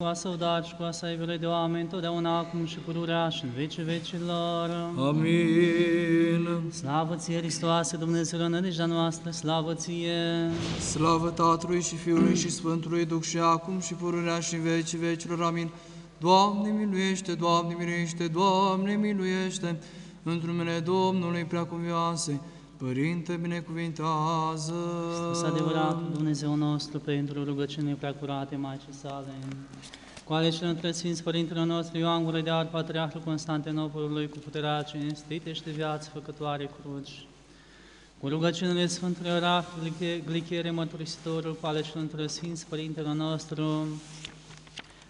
Cu a său dar și cu a sa iubire de oameni, totdeauna acum și pururea și în vecii vecilor. Amin. Slavă ție, Hristoase, Dumnezeu, nădejdea noastră, slavă ție! Slavă Tatălui și Fiului și Sfântului Duh și acum și pururea și în vecii vecilor. Amin. Doamne miluiește, Doamne miluiește, Doamne miluiește. Într numele Domnului preacuvioase, Părinte binecuvintează. Să adevărat Dumnezeu nostru pentru rugăciune preacurate Maicii sale. Cu ale celor între Sfinți Părintele nostru Ioan Gură de Ar, Patriarhul Constantinopolului, cu puterea cinstite și de viață făcătoare cruci. Cu rugăciunile Sfântului Oraf, Glichere Mărturisitorul, cu ale celor între Sfinți Părintele nostru,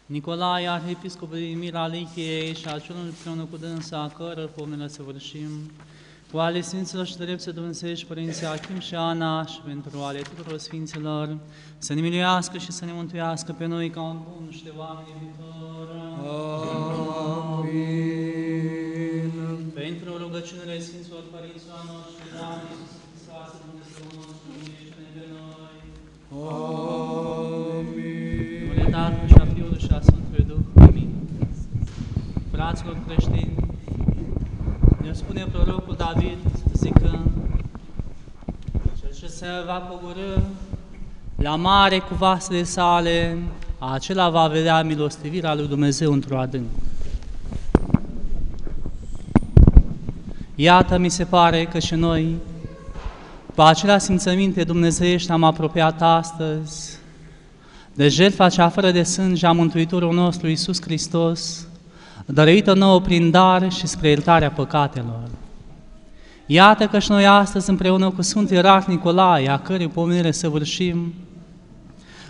Nicolae, Arhiepiscopul Mira Lichiei și acelul împreună cu dânsa, a căror pomnele să vârșim, cu ale Sfinților și Dreptul Dumnezeu și Părinții Achim și Ana și pentru ale tuturor Sfinților, să ne miluiască și să ne mântuiască pe noi ca un bun și de oameni viitor. Amin. Pentru rugăciunile Sfinților Părinților noștri, Doamne Iisus Hristos, Dumnezeu nostru, miluiește-ne pe noi. Amin. Numele Tatălui și a Fiului și a Sfântului Duh. Amin. Fraților creștini, ne spune prorocul David, zicând, cel ce se va pogorâ la mare cu vasele sale, acela va vedea milostivirea lui Dumnezeu într-o adânc. Iată, mi se pare că și noi, cu acelea simțăminte dumnezeiești, am apropiat astăzi de jertfa cea fără de sânge a Mântuitorul nostru Iisus Hristos, dăruită nouă prin dar și spre iertarea păcatelor. Iată că și noi astăzi, împreună cu Sfântul Ierarh Nicolae, a cărui pomenire să vârșim,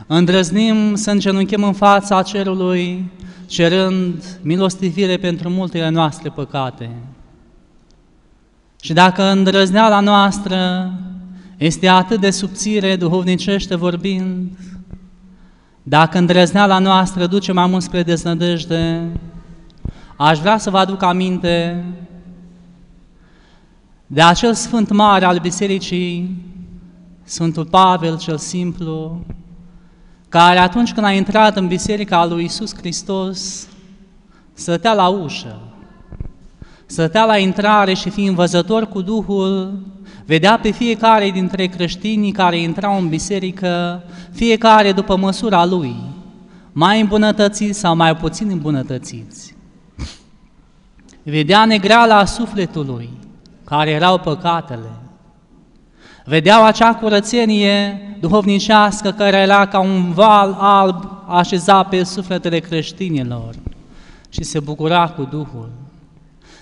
îndrăznim să îngenunchem în fața cerului, cerând milostivire pentru multele noastre păcate. Și dacă îndrăzneala noastră este atât de subțire, duhovnicește vorbind, dacă îndrăzneala noastră duce mai mult spre deznădejde, aș vrea să vă aduc aminte de acel Sfânt Mare al Bisericii, Sfântul Pavel cel Simplu, care atunci când a intrat în Biserica lui Iisus Hristos, stătea la ușă, stătea la intrare și fiind văzător cu Duhul, vedea pe fiecare dintre creștinii care intrau în biserică, fiecare după măsura lui, mai îmbunătățiți sau mai puțin îmbunătățiți. Vedea negreala sufletului, care erau păcatele. Vedeau acea curățenie duhovnicească care era ca un val alb așezat pe sufletele creștinilor și se bucura cu Duhul.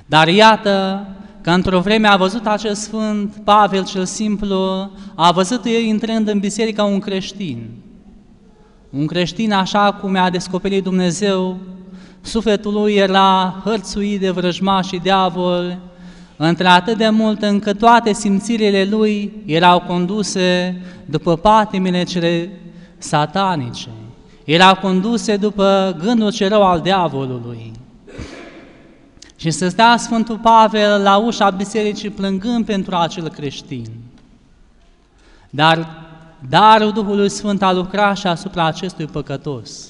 Dar iată că într-o vreme a văzut acel Sfânt Pavel cel Simplu, a văzut el intrând în biserica un creștin. Un creștin așa cum a descoperit Dumnezeu, sufletul lui era hărțuit de vrăjmași și diavol, într-atât de mult încât toate simțirile lui erau conduse după patimile cele satanice, erau conduse după gândul ce rău al diavolului. Și să stea Sfântul Pavel la ușa bisericii plângând pentru acel creștin. Dar darul Duhului Sfânt a lucrat și asupra acestui păcătos.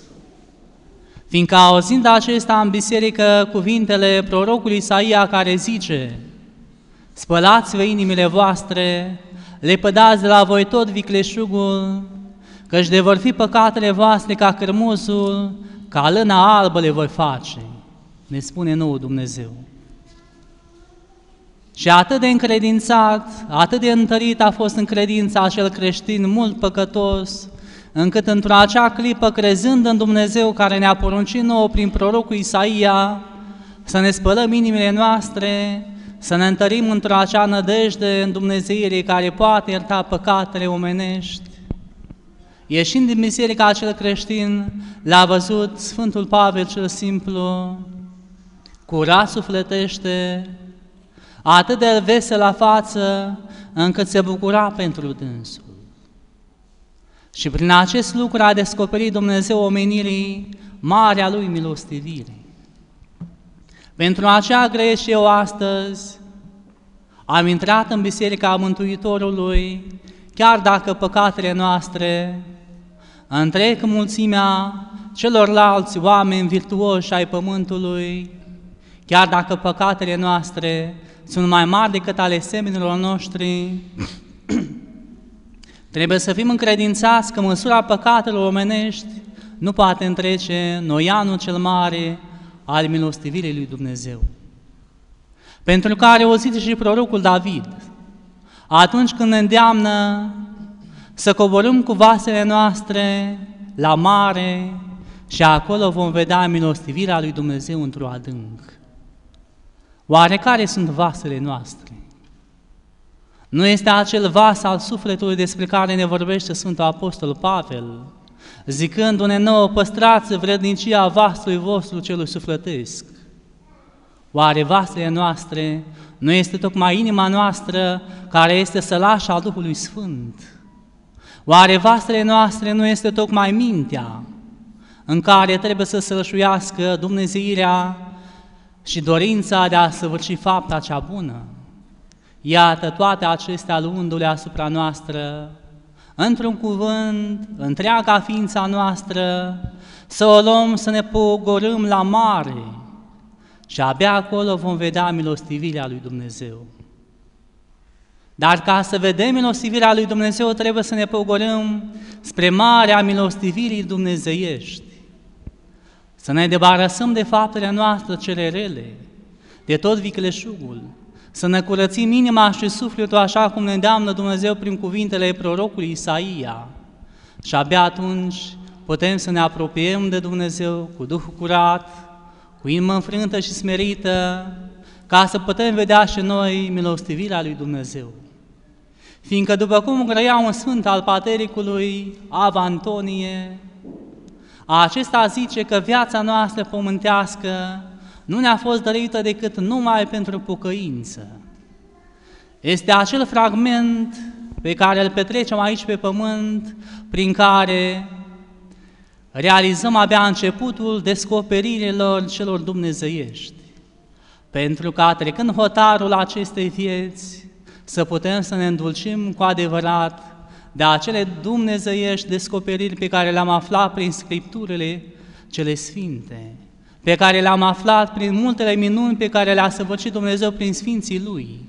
Fiindcă auzind acesta în biserică cuvintele prorocului Isaia care zice Spălați-vă inimile voastre, lepădați de la voi tot vicleșugul, căci de vor fi păcatele voastre ca cărmuzul, ca lâna albă le voi face ne spune nou Dumnezeu. Și atât de încredințat, atât de întărit a fost în credința acel creștin mult păcătos, încât într-o acea clipă, crezând în Dumnezeu care ne-a poruncit nouă prin prorocul Isaia, să ne spălăm inimile noastre, să ne întărim într-o acea nădejde în Dumnezeire care poate ierta păcatele omenești. Ieșind din biserica acel creștin, l-a văzut Sfântul Pavel cel Simplu, curat sufletește, atât de vesel la față, încât se bucura pentru dânsul. Și prin acest lucru a descoperit Dumnezeu omenirii marea lui milostivire. Pentru aceea greș eu astăzi am intrat în Biserica Mântuitorului, chiar dacă păcatele noastre întrec mulțimea celorlalți oameni virtuoși ai pământului, chiar dacă păcatele noastre sunt mai mari decât ale seminilor noștri, trebuie să fim încredințați că măsura păcatelor omenești nu poate întrece noianul cel mare al milostivirii lui Dumnezeu. Pentru care o zice și prorocul David, atunci când ne îndeamnă să coborâm cu vasele noastre la mare și acolo vom vedea milostivirea lui Dumnezeu într-o adânc. Oare care sunt vasele noastre? Nu este acel vas al sufletului despre care ne vorbește Sfântul Apostol Pavel, zicându-ne nouă, păstrați vrednicia vasului vostru celui sufletesc. Oare vasele noastre nu este tocmai inima noastră care este sălașa al Duhului Sfânt? Oare vasele noastre nu este tocmai mintea în care trebuie să sălășuiască Dumnezeirea și dorința de a săvârși fapta cea bună? Iată toate acestea luându-le asupra noastră, într-un cuvânt, întreaga ființa noastră, să o luăm, să ne pogorâm la mare și abia acolo vom vedea milostivirea lui Dumnezeu. Dar ca să vedem milostivirea lui Dumnezeu, trebuie să ne pogorâm spre marea milostivirii dumnezeiești. Să ne debarăsăm de faptele noastre cele rele, de tot vicleșugul, să ne curățim inima și sufletul așa cum ne îndeamnă Dumnezeu prin cuvintele prorocului Isaia. Și abia atunci putem să ne apropiem de Dumnezeu cu Duhul curat, cu inimă înfrântă și smerită, ca să putem vedea și noi milostivirea lui Dumnezeu. Fiindcă după cum grăia un sfânt al patericului, Ava Antonie, acesta zice că viața noastră pământească nu ne-a fost dăruită decât numai pentru pocăință. Este acel fragment pe care îl petrecem aici pe pământ, prin care realizăm abia începutul descoperirilor celor dumnezeiești. Pentru ca trecând hotarul acestei vieți, să putem să ne îndulcim cu adevărat de acele dumnezeiești descoperiri pe care le-am aflat prin Scripturile cele Sfinte, pe care le-am aflat prin multele minuni pe care le-a săvârșit Dumnezeu prin Sfinții Lui,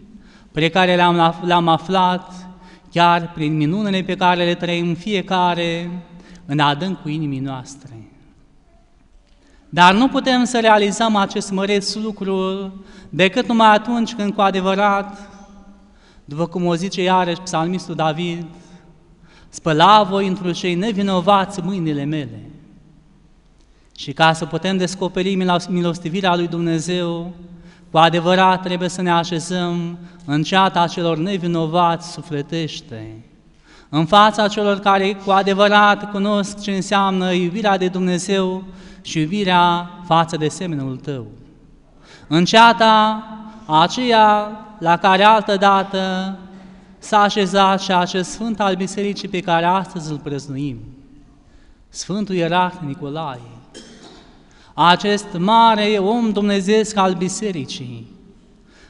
pe care le-am, le-am aflat chiar prin minunile pe care le trăim fiecare în adâncul inimii noastre. Dar nu putem să realizăm acest măreț lucru decât numai atunci când cu adevărat după cum o zice iarăși psalmistul David, spăla voi într cei nevinovați mâinile mele. Și ca să putem descoperi milostivirea lui Dumnezeu, cu adevărat trebuie să ne așezăm în ceata celor nevinovați sufletește, în fața celor care cu adevărat cunosc ce înseamnă iubirea de Dumnezeu și iubirea față de semenul tău. În ceata aceea la care altă dată s-a așezat și acest Sfânt al Bisericii pe care astăzi îl prăznuim, Sfântul Ierarh Nicolae, acest mare om dumnezeesc al Bisericii,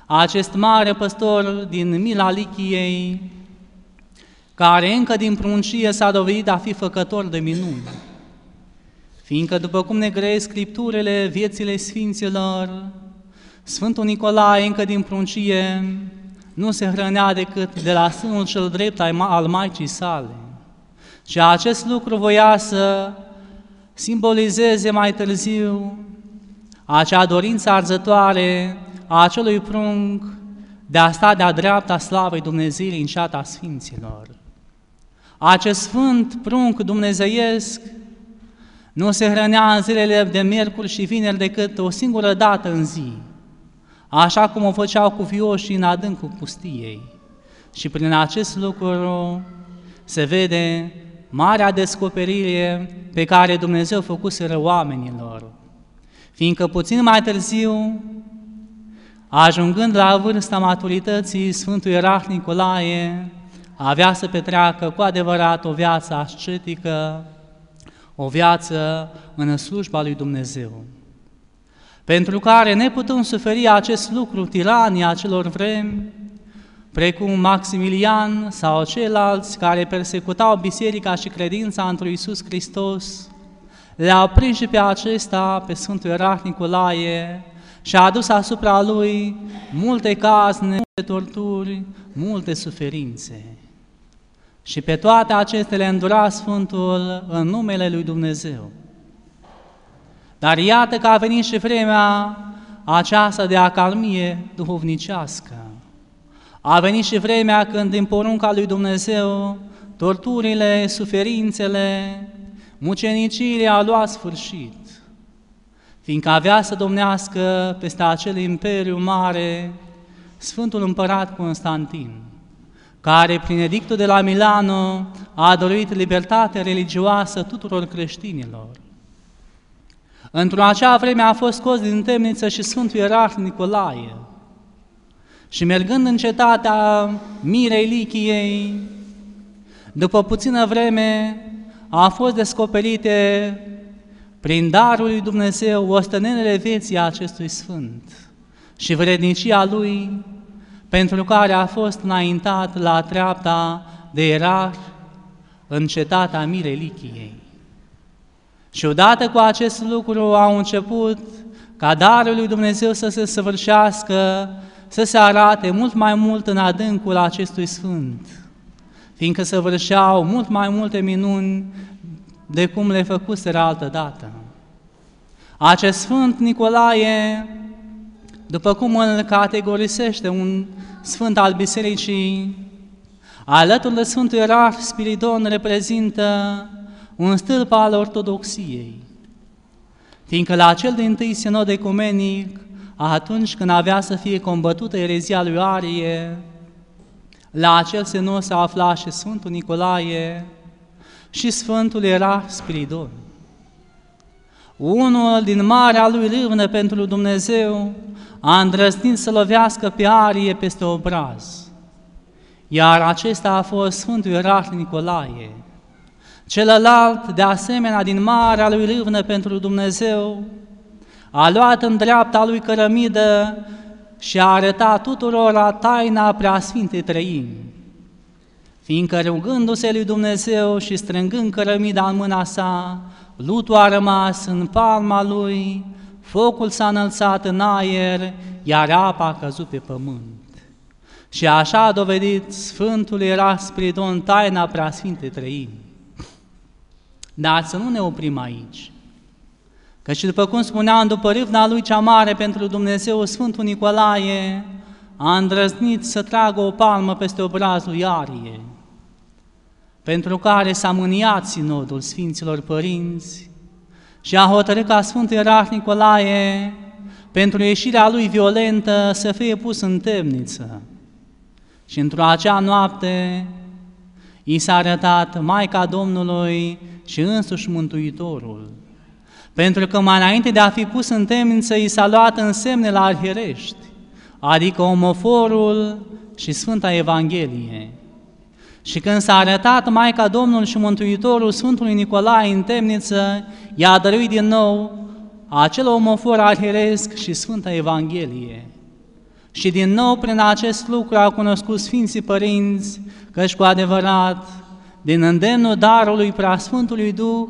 acest mare păstor din Mila Lichiei, care încă din pruncie s-a dovedit a fi făcător de minuni, fiindcă după cum ne grăiesc Scripturile, viețile Sfinților, Sfântul Nicolae, încă din pruncie, nu se hrănea decât de la sânul cel drept al Maicii sale. Și acest lucru voia să simbolizeze mai târziu acea dorință arzătoare a acelui prunc de a sta de-a dreapta slavei Dumnezeirii în ceata Sfinților. Acest sfânt prunc dumnezeiesc nu se hrănea în zilele de miercuri și vineri decât o singură dată în zi, așa cum o făceau cu vioșii în adâncul pustiei. Și prin acest lucru se vede marea descoperire pe care Dumnezeu făcuseră oamenilor. Fiindcă puțin mai târziu, ajungând la vârsta maturității, Sfântul Ierarh Nicolae avea să petreacă cu adevărat o viață ascetică, o viață în slujba lui Dumnezeu pentru care ne putem suferi acest lucru, tirania acelor vremi, precum Maximilian sau ceilalți care persecutau biserica și credința într Iisus Hristos, le-a prins și pe acesta, pe Sfântul Ierarh Nicolae, și a adus asupra lui multe cazne, multe torturi, multe suferințe. Și pe toate acestea le îndura Sfântul în numele lui Dumnezeu. Dar iată că a venit și vremea aceasta de acalmie duhovnicească. A venit și vremea când din porunca lui Dumnezeu torturile, suferințele, muceniciile au luat sfârșit, fiindcă avea să domnească peste acel imperiu mare Sfântul Împărat Constantin, care prin edictul de la Milano a dorit libertate religioasă tuturor creștinilor. Într-o acea vreme a fost scos din temniță și Sfântul Ierarh Nicolae. Și mergând în cetatea Mirei Lichiei, după puțină vreme a fost descoperite prin darul lui Dumnezeu ostenelele vieții acestui Sfânt și vrednicia lui pentru care a fost înaintat la treapta de ierarh în cetatea Mirei Lichiei. Și odată cu acest lucru au început ca darul lui Dumnezeu să se săvârșească, să se arate mult mai mult în adâncul acestui Sfânt, fiindcă săvârșeau mult mai multe minuni de cum le făcuseră altă dată. Acest Sfânt Nicolae, după cum îl categorisește un Sfânt al Bisericii, alături de Sfântul Ierarh Spiridon reprezintă un stâlp al ortodoxiei, fiindcă la cel din tâi sinod ecumenic, atunci când avea să fie combătută erezia lui Arie, la acel sinod se afla și Sfântul Nicolae și Sfântul era Spiridon. Unul din marea lui râvnă pentru Dumnezeu a îndrăznit să lovească pe Arie peste obraz, iar acesta a fost Sfântul Ierarh Nicolae, Celălalt, de asemenea, din marea lui râvnă pentru Dumnezeu, a luat în dreapta lui cărămidă și a arătat tuturor taina preasfintei trăimi, fiindcă rugându-se lui Dumnezeu și strângând cărămida în mâna sa, lutul a rămas în palma lui, focul s-a înălțat în aer, iar apa a căzut pe pământ. Și așa a dovedit Sfântul era Spiridon taina preasfintei trăimi. Dar să nu ne oprim aici. Că și după cum spuneam, după râvna lui cea mare pentru Dumnezeu, Sfântul Nicolae a îndrăznit să tragă o palmă peste obrazul Iarie, pentru care s-a mâniat sinodul Sfinților Părinți și a hotărât ca Sfântul Ierarh Nicolae, pentru ieșirea lui violentă, să fie pus în temniță. Și într-o acea noapte i s-a arătat Maica Domnului și însuși Mântuitorul. Pentru că mai înainte de a fi pus în temniță, i s-a luat în semne la arhierești, adică omoforul și Sfânta Evanghelie. Și când s-a arătat Maica Domnului și Mântuitorul Sfântului Nicolae în temniță, i-a dăruit din nou acel omofor arhieresc și Sfânta Evanghelie. Și din nou prin acest lucru a cunoscut Sfinții Părinți căci cu adevărat din îndemnul darului preasfântului Duh,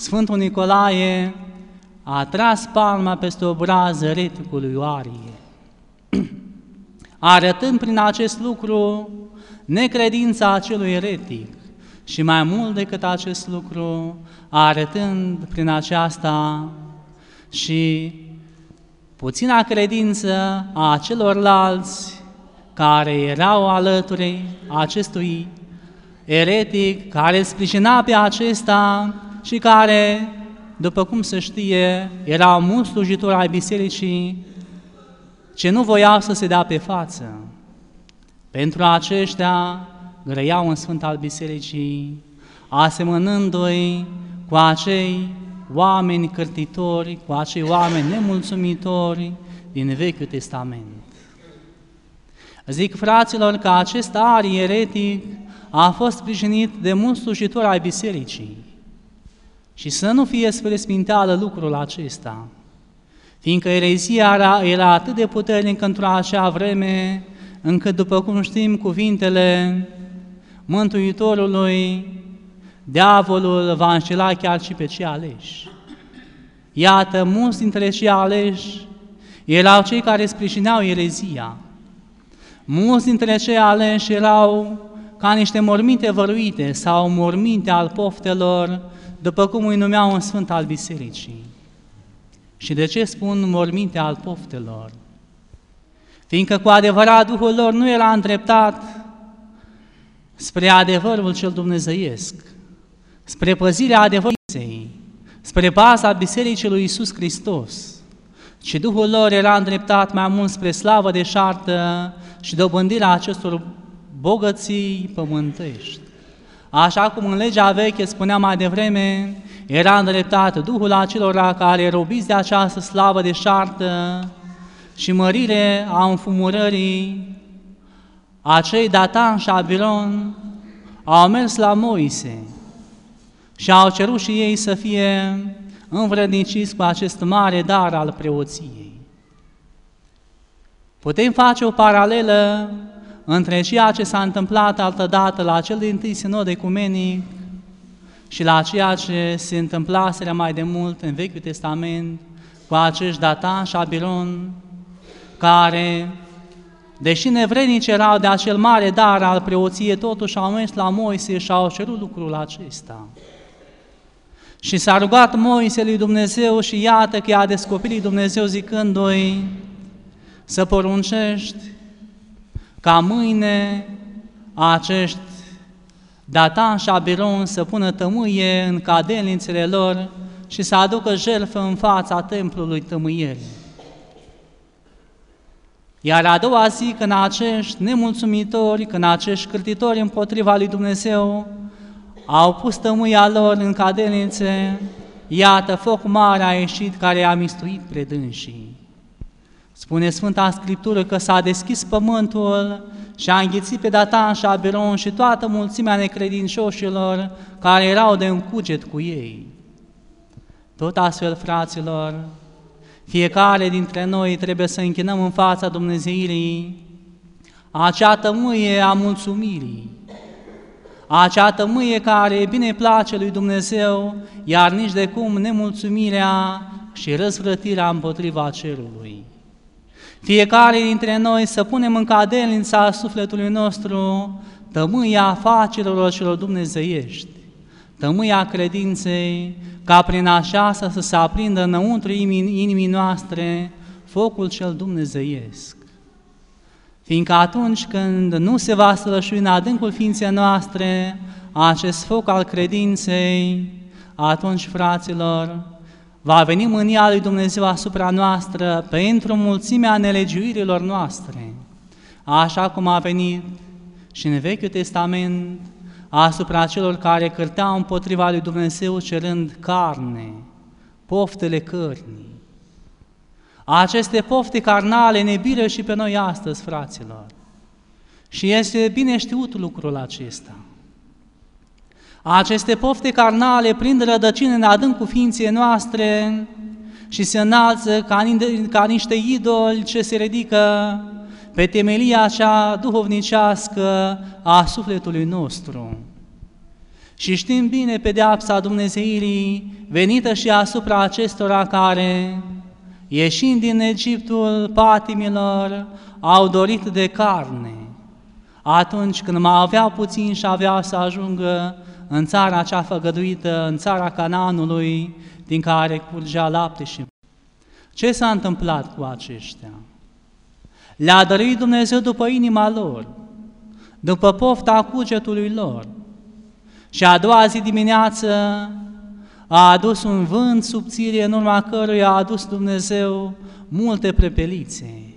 Sfântul Nicolae a tras palma peste obraz ereticului Arie, arătând prin acest lucru necredința acelui eretic și mai mult decât acest lucru, arătând prin aceasta și puțina credință a celorlalți care erau alături acestui eretic care îl sprijina pe acesta și care, după cum se știe, era mult slujitor ai bisericii ce nu voiau să se dea pe față. Pentru aceștia grăiau în Sfânt al Bisericii, asemănându-i cu acei oameni cârtitori, cu acei oameni nemulțumitori din Vechiul Testament. Zic, fraților, că acest ari eretic a fost sprijinit de mulți slujitori ai bisericii. Și să nu fie spre sminteală lucrul acesta, fiindcă erezia era, era atât de puternică într-o acea vreme, încât, după cum știm cuvintele Mântuitorului, diavolul va înșela chiar și pe cei aleși. Iată, mulți dintre cei aleși erau cei care sprijineau erezia. Mulți dintre cei aleși erau ca niște morminte văruite sau morminte al poftelor, după cum îi numeau un sfânt al bisericii. Și de ce spun morminte al poftelor? Fiindcă cu adevărat Duhul lor nu era îndreptat spre adevărul cel dumnezeiesc, spre păzirea adevărului, spre baza Bisericii lui Iisus Hristos, ci Duhul lor era îndreptat mai mult spre slavă de șartă și dobândirea acestor bogății pământești. Așa cum în legea veche spunea mai devreme, era îndreptat Duhul acelora care robiți de această slavă de șartă și mărire a înfumurării, acei Datan și Abiron au mers la Moise și au cerut și ei să fie învredniciți cu acest mare dar al preoției. Putem face o paralelă între ceea ce s-a întâmplat altădată la cel din tâi sinod ecumenic și la ceea ce se întâmplaseră mai de mult în Vechiul Testament cu acești Datan și Abiron, care, deși nevrednici erau de acel mare dar al preoției, totuși au mers la Moise și au cerut lucrul acesta. Și s-a rugat Moise lui Dumnezeu și iată că i-a descoperit Dumnezeu zicându-i să poruncești ca mâine acești Datan și Abiron să pună tămâie în cadelnițele lor și să aducă jertfă în fața templului tămâierii. Iar a doua zi, când acești nemulțumitori, când acești cârtitori împotriva lui Dumnezeu au pus tămâia lor în cadelnițe, iată, foc mare a ieșit care a mistuit predânsii. Spune Sfânta Scriptură că s-a deschis pământul și a înghițit pe Datan și Abiron și toată mulțimea necredincioșilor care erau de încuget cu ei. Tot astfel, fraților, fiecare dintre noi trebuie să închinăm în fața Dumnezeirii acea tămâie a mulțumirii, acea tămâie care bine place lui Dumnezeu, iar nici de cum nemulțumirea și răzvrătirea împotriva cerului. Fiecare dintre noi să punem în cadelința sufletului nostru tămâia afacerilor celor dumnezeiești, tămâia credinței, ca prin așa să se aprindă înăuntru inimii noastre focul cel dumnezeiesc. Fiindcă atunci când nu se va sălășui în adâncul ființei noastre acest foc al credinței, atunci, fraților, va veni mânia lui Dumnezeu asupra noastră pentru mulțimea nelegiuirilor noastre, așa cum a venit și în Vechiul Testament asupra celor care cârteau împotriva lui Dumnezeu cerând carne, poftele cărnii. Aceste pofte carnale ne biră și pe noi astăzi, fraților. Și este bine știut lucrul acesta. Aceste pofte carnale prind rădăcini în adâncul ființei noastre și se înalță ca, ca niște idoli ce se ridică pe temelia cea duhovnicească a sufletului nostru. Și știm bine pedeapsa Dumnezeirii venită și asupra acestora care, ieșind din Egiptul patimilor, au dorit de carne. Atunci când mai aveau puțin și aveau să ajungă în țara cea făgăduită, în țara Canaanului, din care curgea lapte și Ce s-a întâmplat cu aceștia? Le-a dăruit Dumnezeu după inima lor, după pofta cugetului lor. Și a doua zi dimineață a adus un vânt subțire în urma căruia a adus Dumnezeu multe prepelițe.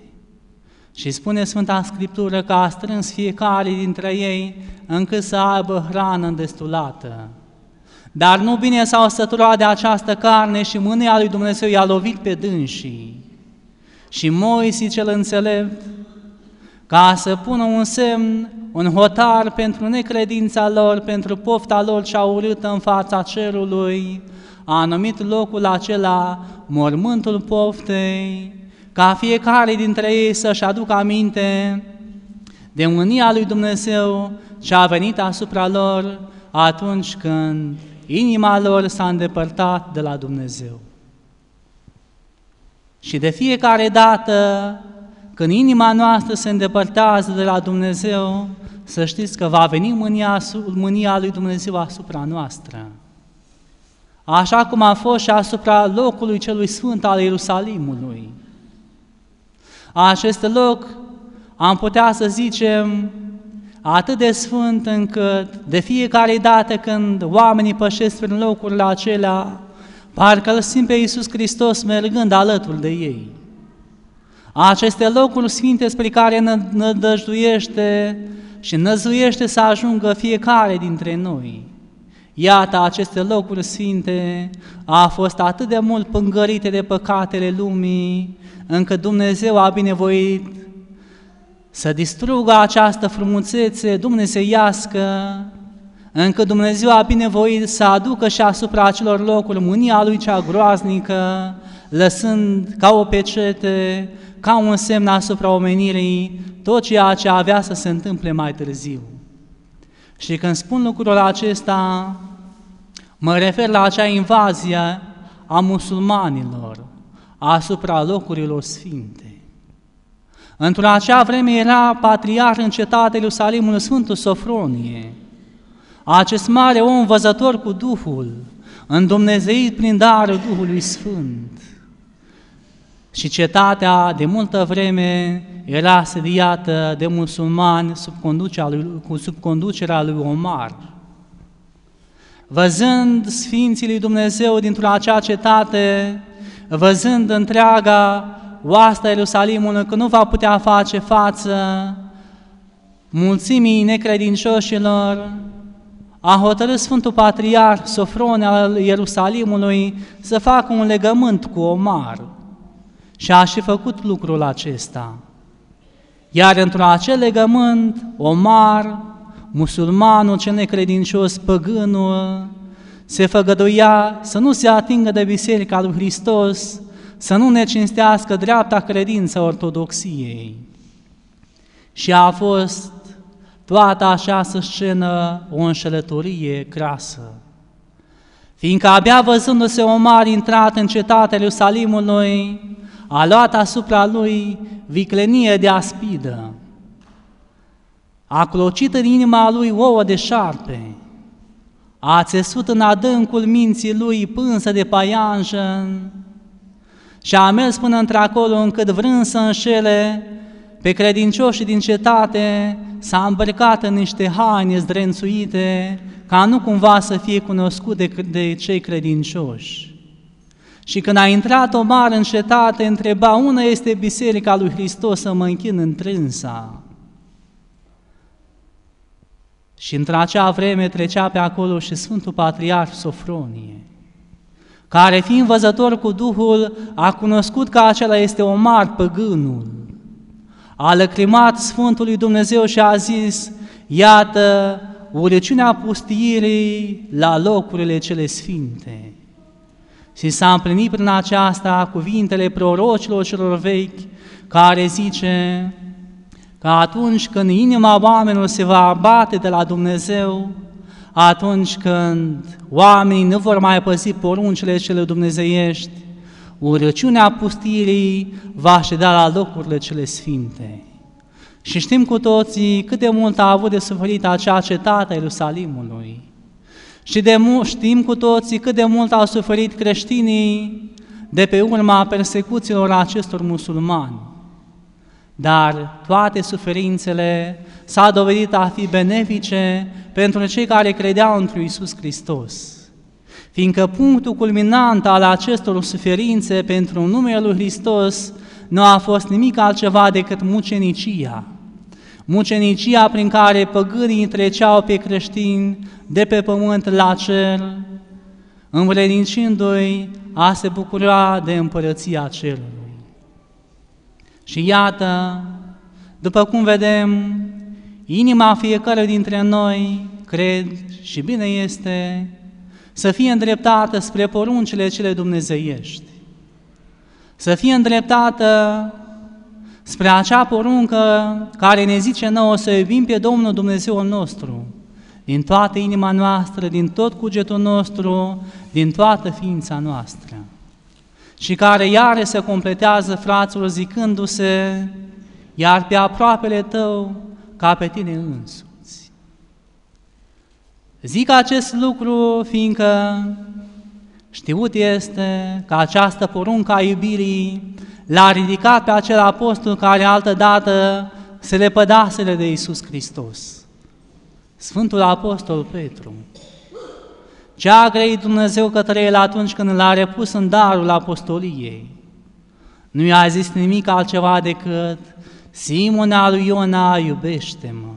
Și spune Sfânta Scriptură că a strâns fiecare dintre ei încât să aibă hrană îndestulată. Dar nu bine s-au săturat de această carne și mânia lui Dumnezeu i-a lovit pe dânsii. Și Moisi cel înțelept, ca să pună un semn, un hotar pentru necredința lor, pentru pofta lor cea urâtă în fața cerului, a numit locul acela mormântul poftei, ca fiecare dintre ei să-și aducă aminte de mânia lui Dumnezeu ce a venit asupra lor atunci când inima lor s-a îndepărtat de la Dumnezeu. Și de fiecare dată când inima noastră se îndepărtează de la Dumnezeu, să știți că va veni mânia, mânia lui Dumnezeu asupra noastră. Așa cum a fost și asupra locului celui sfânt al Ierusalimului. Acest loc, am putea să zicem, atât de sfânt încât de fiecare dată când oamenii pășesc prin locurile acelea, parcă îl simt pe Iisus Hristos mergând alături de ei. Aceste locuri sfinte spre care nădăjduiește și năzuiește să ajungă fiecare dintre noi. Iată, aceste locuri sfinte a fost atât de mult pângărite de păcatele lumii, încât Dumnezeu a binevoit să distrugă această frumusețe dumnezeiască, încât Dumnezeu a binevoit să aducă și asupra acelor locuri mânia Lui cea groaznică, lăsând ca o pecete, ca un semn asupra omenirii, tot ceea ce avea să se întâmple mai târziu. Și când spun lucrul acesta, mă refer la acea invazie a musulmanilor asupra locurilor sfinte. Într-o acea vreme era patriarh în cetatea Ierusalimului Sfântul Sofronie, acest mare om văzător cu Duhul, îndumnezeit prin darul Duhului Sfânt. Și cetatea de multă vreme era sediată de musulmani sub conducerea lui, sub conducerea lui Omar. Văzând Sfinții lui Dumnezeu dintr-o acea cetate, văzând întreaga oasta Ierusalimului că nu va putea face față mulțimii necredincioșilor, a hotărât Sfântul Patriarh Sofron al Ierusalimului să facă un legământ cu Omar și a și făcut lucrul acesta. Iar într-un acel legământ, Omar, musulmanul cel necredincios, păgânul, se făgăduia să nu se atingă de Biserica lui Hristos, să nu ne cinstească dreapta credință ortodoxiei. Și a fost toată această scenă o înșelătorie crasă. Fiindcă abia văzându-se Omar intrat în cetatea Ierusalimului, a luat asupra lui viclenie de aspidă, a clocit în inima lui ouă de șarpe, a țesut în adâncul minții lui pânsă de paianjen și a mers până într-acolo încât vrând să înșele pe credincioșii din cetate s-a îmbrăcat în niște haine zdrențuite ca nu cumva să fie cunoscut de, de cei credincioși. Și când a intrat Omar în cetate, întreba, una este biserica lui Hristos să mă închin în trânsa. Și într-acea vreme trecea pe acolo și Sfântul Patriarh Sofronie, care fiind văzător cu Duhul, a cunoscut că acela este Omar păgânul. A lăcrimat Sfântului Dumnezeu și a zis, iată, urăciunea pustiirii la locurile cele sfinte. Și s-a împlinit prin aceasta cuvintele prorocilor celor vechi, care zice că atunci când inima oamenilor se va abate de la Dumnezeu, atunci când oamenii nu vor mai păzi poruncile cele dumnezeiești, urăciunea pustirii va ședea la locurile cele sfinte. Și știm cu toții cât de mult a avut de suferit acea cetate a Ierusalimului. Și de mult, știm cu toții cât de mult au suferit creștinii de pe urma persecuțiilor acestor musulmani. Dar toate suferințele s-au dovedit a fi benefice pentru cei care credeau într Iisus Hristos. Fiindcă punctul culminant al acestor suferințe pentru numele Lui Hristos nu a fost nimic altceva decât mucenicia. Mucenicia prin care păgânii treceau pe creștini de pe pământ la cer, învrednicindu-i a se bucura de împărăția cerului. Și iată, după cum vedem, inima fiecare dintre noi, cred și bine este, să fie îndreptată spre poruncile cele dumnezeiești, să fie îndreptată spre acea poruncă care ne zice nouă să iubim pe Domnul Dumnezeul nostru, din toată inima noastră, din tot cugetul nostru, din toată ființa noastră. și care iară se completează, fraților, zicându-se, iar pe aproapele tău ca pe tine însuți. Zic acest lucru fiindcă știut este că această poruncă a iubirii l-a ridicat pe acel apostol care altădată se lepădasele de Iisus Hristos. Sfântul Apostol Petru. Ce a grăit Dumnezeu către el atunci când l-a repus în darul apostoliei? Nu i-a zis nimic altceva decât Simona lui Iona, iubește-mă.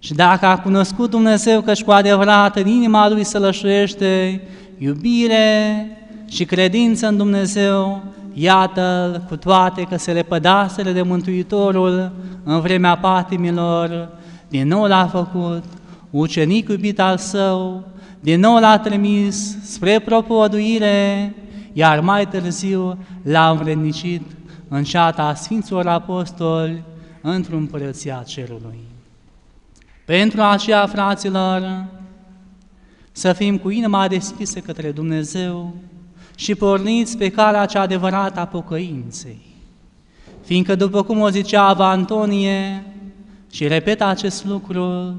Și dacă a cunoscut Dumnezeu că și cu adevărat în inima lui se lășuiește iubire și credință în Dumnezeu, iată cu toate că se lepădasele de Mântuitorul în vremea patimilor, din nou l-a făcut ucenic iubit al său, din nou l-a trimis spre propovăduire, iar mai târziu l-a învrednicit în ceata Sfinților Apostoli într-un împărăția cerului. Pentru aceea, fraților, să fim cu inima deschisă către Dumnezeu și porniți pe calea cea adevărată a pocăinței. Fiindcă, după cum o zicea Ava Antonie, și repetă acest lucru,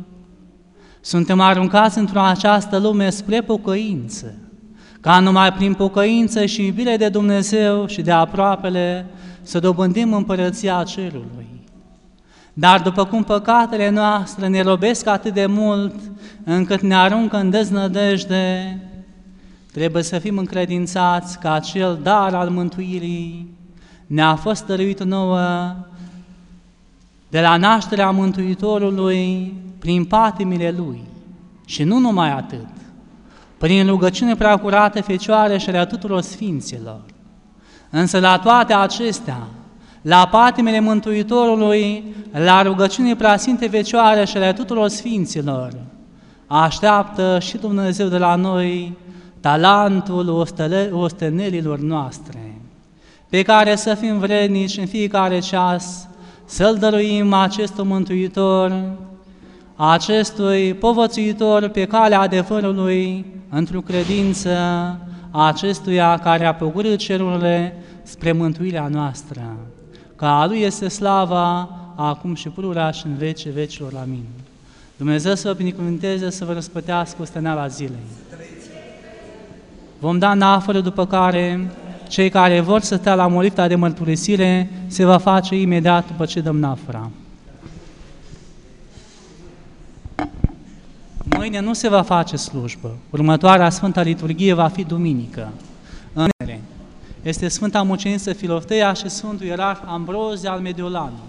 suntem aruncați într-o această lume spre pocăință, ca numai prin pocăință și iubire de Dumnezeu și de aproapele să dobândim împărăția cerului. Dar după cum păcatele noastre ne robesc atât de mult încât ne aruncă în deznădejde, trebuie să fim încredințați că acel dar al mântuirii ne-a fost dăruit nouă de la nașterea Mântuitorului prin patimile Lui. Și nu numai atât, prin rugăciune preacurată Fecioare și ale tuturor Sfinților. Însă la toate acestea, la patimile Mântuitorului, la rugăciune preasinte Fecioare și ale tuturor Sfinților, așteaptă și Dumnezeu de la noi talentul ostenelilor noastre, pe care să fim vrednici în fiecare ceas să-L dăruim acestui Mântuitor, acestui povățuitor pe calea adevărului, într-o credință, acestuia care a pogorât cerurile spre mântuirea noastră. Ca a Lui este slava, acum și pururea și în vece vecilor. Amin. Dumnezeu să vă binecuvânteze, să vă răspătească osteneala zilei. Vom da nafără după care cei care vor să stea la molifta de mărturisire se va face imediat după ce dăm nafra. Mâine nu se va face slujbă. Următoarea Sfânta Liturghie va fi duminică. În este Sfânta Muceniță Filofteia și Sfântul Ierarh Ambrozie al Mediolanului.